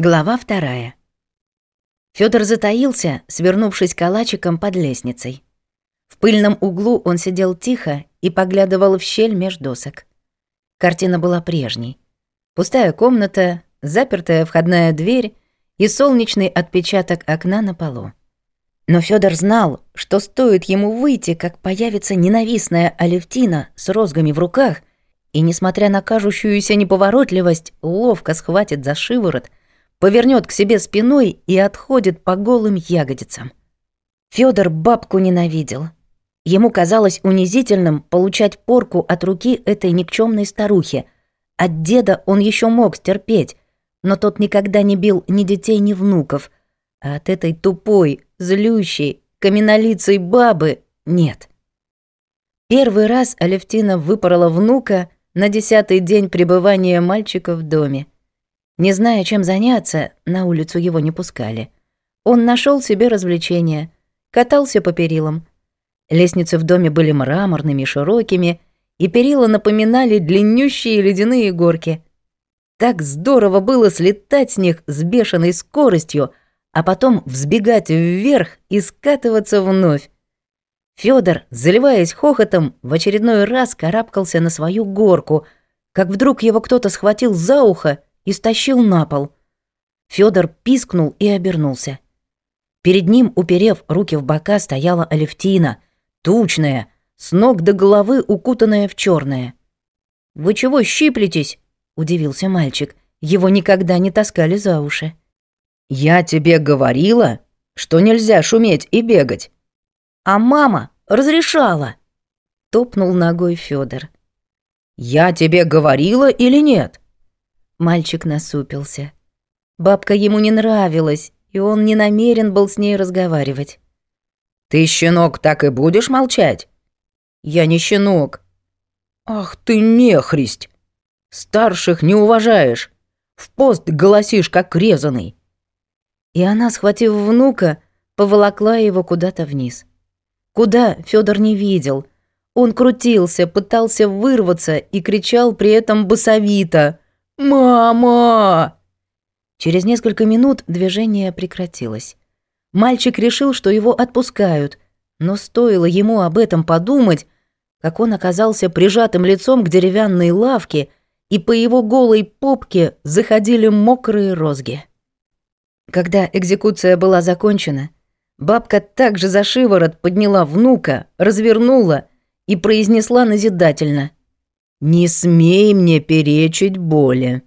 Глава вторая. Фёдор затаился, свернувшись калачиком под лестницей. В пыльном углу он сидел тихо и поглядывал в щель меж досок. Картина была прежней. Пустая комната, запертая входная дверь и солнечный отпечаток окна на полу. Но Фёдор знал, что стоит ему выйти, как появится ненавистная Алевтина с розгами в руках, и, несмотря на кажущуюся неповоротливость, ловко схватит за шиворот — повернет к себе спиной и отходит по голым ягодицам. Федор бабку ненавидел. Ему казалось унизительным получать порку от руки этой никчемной старухи. От деда он еще мог стерпеть, но тот никогда не бил ни детей, ни внуков. А от этой тупой, злющей, каменолицей бабы нет. Первый раз Алевтина выпорола внука на десятый день пребывания мальчика в доме — не зная, чем заняться, на улицу его не пускали. Он нашел себе развлечение, катался по перилам. Лестницы в доме были мраморными, широкими, и перила напоминали длиннющие ледяные горки. Так здорово было слетать с них с бешеной скоростью, а потом взбегать вверх и скатываться вновь. Фёдор, заливаясь хохотом, в очередной раз карабкался на свою горку, как вдруг его кто-то схватил за ухо и стащил на пол. Федор пискнул и обернулся. Перед ним, уперев руки в бока, стояла Алевтина, тучная, с ног до головы укутанная в черное. «Вы чего щиплетесь?» — удивился мальчик. Его никогда не таскали за уши. «Я тебе говорила, что нельзя шуметь и бегать». «А мама разрешала!» — топнул ногой Федор. «Я тебе говорила или нет?» Мальчик насупился. Бабка ему не нравилась, и он не намерен был с ней разговаривать. «Ты, щенок, так и будешь молчать?» «Я не щенок». «Ах ты нехристь! Старших не уважаешь! В пост голосишь, как резанный!» И она, схватив внука, поволокла его куда-то вниз. Куда, Федор не видел. Он крутился, пытался вырваться и кричал при этом басовито – «Мама!» Через несколько минут движение прекратилось. Мальчик решил, что его отпускают, но стоило ему об этом подумать, как он оказался прижатым лицом к деревянной лавке, и по его голой попке заходили мокрые розги. Когда экзекуция была закончена, бабка также за шиворот подняла внука, развернула и произнесла назидательно — не смей мне перечить боли.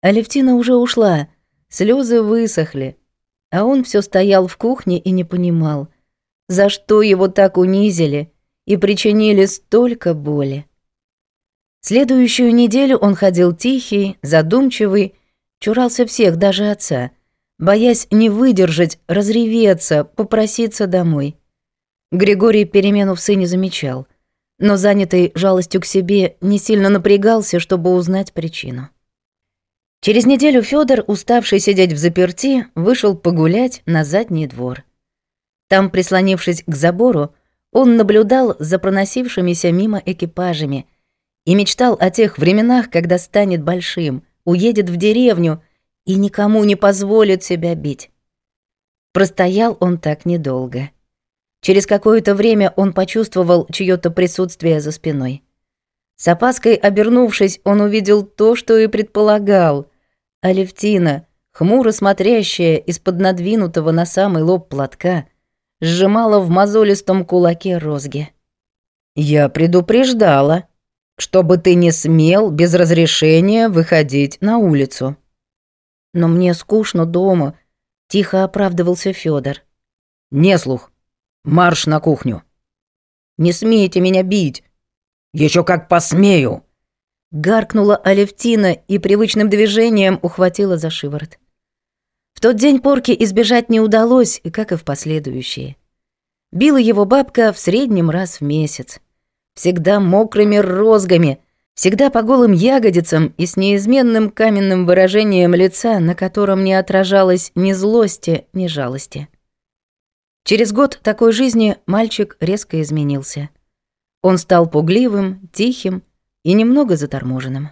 Алевтина уже ушла, слезы высохли, а он все стоял в кухне и не понимал, за что его так унизили и причинили столько боли. Следующую неделю он ходил тихий, задумчивый, чурался всех, даже отца, боясь не выдержать, разреветься, попроситься домой. Григорий перемену в сыне замечал — но занятый жалостью к себе не сильно напрягался, чтобы узнать причину. Через неделю Фёдор, уставший сидеть в заперти, вышел погулять на задний двор. Там, прислонившись к забору, он наблюдал за проносившимися мимо экипажами и мечтал о тех временах, когда станет большим, уедет в деревню и никому не позволит себя бить. Простоял он так недолго — Через какое-то время он почувствовал чьё-то присутствие за спиной. С опаской обернувшись, он увидел то, что и предполагал. Алевтина, хмуро смотрящая из-под надвинутого на самый лоб платка, сжимала в мозолистом кулаке розги. «Я предупреждала, чтобы ты не смел без разрешения выходить на улицу». «Но мне скучно дома», — тихо оправдывался Фёдор. «Не слух, Марш на кухню. Не смейте меня бить. Еще как посмею. Гаркнула Алевтина и привычным движением ухватила за шиворот. В тот день порки избежать не удалось, как и в последующие. Била его бабка в среднем раз в месяц. Всегда мокрыми розгами, всегда по голым ягодицам и с неизменным каменным выражением лица, на котором не отражалось ни злости, ни жалости. Через год такой жизни мальчик резко изменился. Он стал пугливым, тихим и немного заторможенным.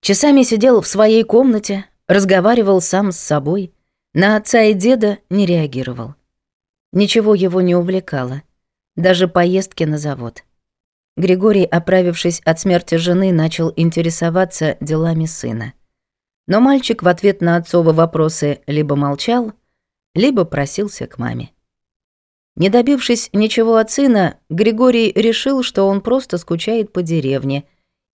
Часами сидел в своей комнате, разговаривал сам с собой, на отца и деда не реагировал. Ничего его не увлекало, даже поездки на завод. Григорий, оправившись от смерти жены, начал интересоваться делами сына. Но мальчик в ответ на отцовы вопросы либо молчал, либо просился к маме. Не добившись ничего от сына, Григорий решил, что он просто скучает по деревне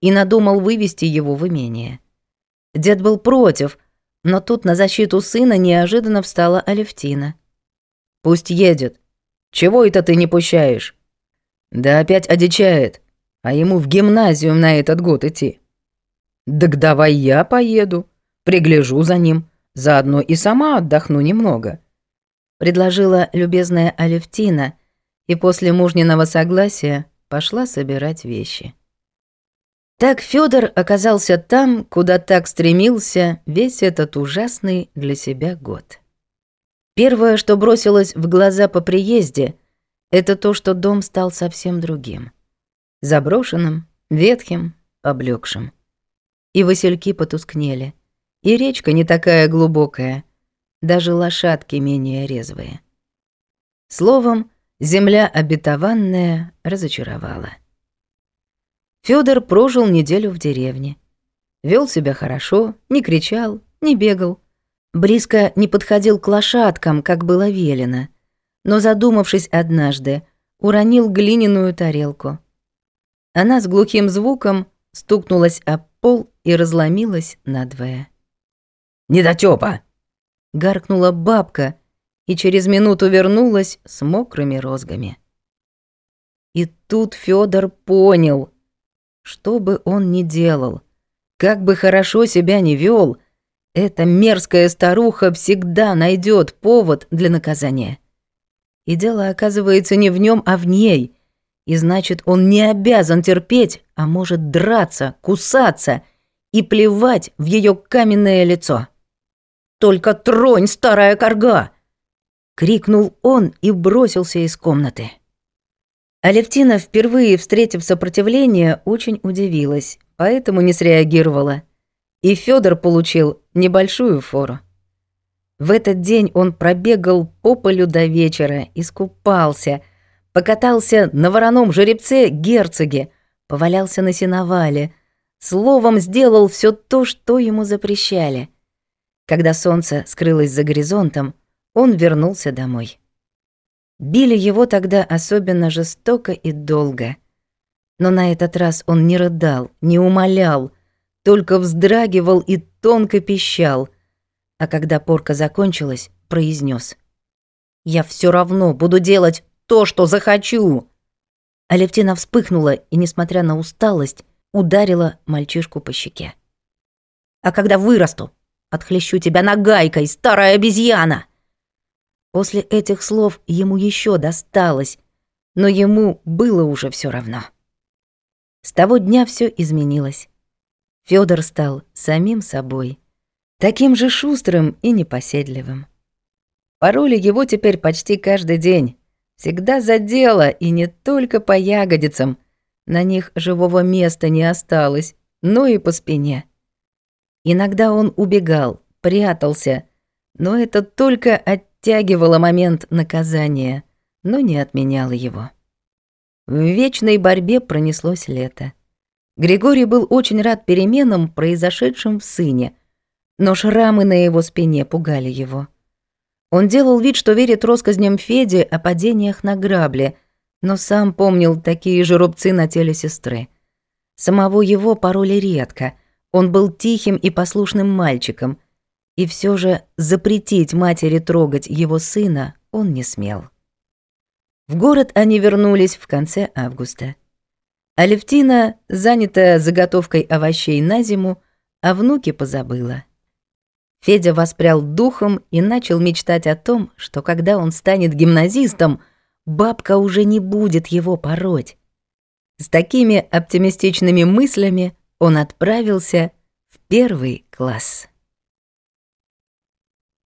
и надумал вывести его в имение. Дед был против, но тут на защиту сына неожиданно встала Алевтина. «Пусть едет. Чего это ты не пущаешь?» «Да опять одичает, а ему в гимназию на этот год идти». «Так давай я поеду, пригляжу за ним, заодно и сама отдохну немного» предложила любезная Алевтина и после мужниного согласия пошла собирать вещи. Так Федор оказался там, куда так стремился весь этот ужасный для себя год. Первое, что бросилось в глаза по приезде, это то, что дом стал совсем другим. Заброшенным, ветхим, облегшим. И васильки потускнели, и речка не такая глубокая — даже лошадки менее резвые. Словом, земля обетованная разочаровала. Фёдор прожил неделю в деревне. Вёл себя хорошо, не кричал, не бегал. Близко не подходил к лошадкам, как было велено, но, задумавшись однажды, уронил глиняную тарелку. Она с глухим звуком стукнулась об пол и разломилась надвое. «Недотёпа!» гаркнула бабка и через минуту вернулась с мокрыми розгами. И тут Фёдор понял, что бы он ни делал, как бы хорошо себя ни вёл, эта мерзкая старуха всегда найдёт повод для наказания. И дело оказывается не в нём, а в ней. И значит, он не обязан терпеть, а может драться, кусаться и плевать в её каменное лицо. Только тронь, старая корга!» Крикнул он и бросился из комнаты. Алевтина, впервые встретив сопротивление, очень удивилась, поэтому не среагировала. И Федор получил небольшую фору. В этот день он пробегал по полю до вечера, искупался, покатался на вороном жеребце герцоге, повалялся на сеновале, словом сделал все то, что ему запрещали — когда солнце скрылось за горизонтом, он вернулся домой. Били его тогда особенно жестоко и долго. Но на этот раз он не рыдал, не умолял, только вздрагивал и тонко пищал. А когда порка закончилась, произнес: «Я все равно буду делать то, что захочу!» Алевтина вспыхнула и, несмотря на усталость, ударила мальчишку по щеке. «А когда вырасту, Отхлещу тебя нагайкой, старая обезьяна!» После этих слов ему еще досталось, но ему было уже все равно. С того дня все изменилось. Федор стал самим собой, таким же шустрым и непоседливым. Пароли его теперь почти каждый день, всегда за дело и не только по ягодицам. На них живого места не осталось, но и по спине. Иногда он убегал, прятался, но это только оттягивало момент наказания, но не отменяло его. В вечной борьбе пронеслось лето. Григорий был очень рад переменам, произошедшим в сыне, но шрамы на его спине пугали его. Он делал вид, что верит россказням Феди о падениях на грабле, но сам помнил такие же рубцы на теле сестры. Самого его пароли редко — он был тихим и послушным мальчиком, и все же запретить матери трогать его сына он не смел. В город они вернулись в конце августа. Алевтина, занятая заготовкой овощей на зиму, о внуке позабыла. Федя воспрял духом и начал мечтать о том, что когда он станет гимназистом, бабка уже не будет его пороть. С такими оптимистичными мыслями он отправился в первый класс.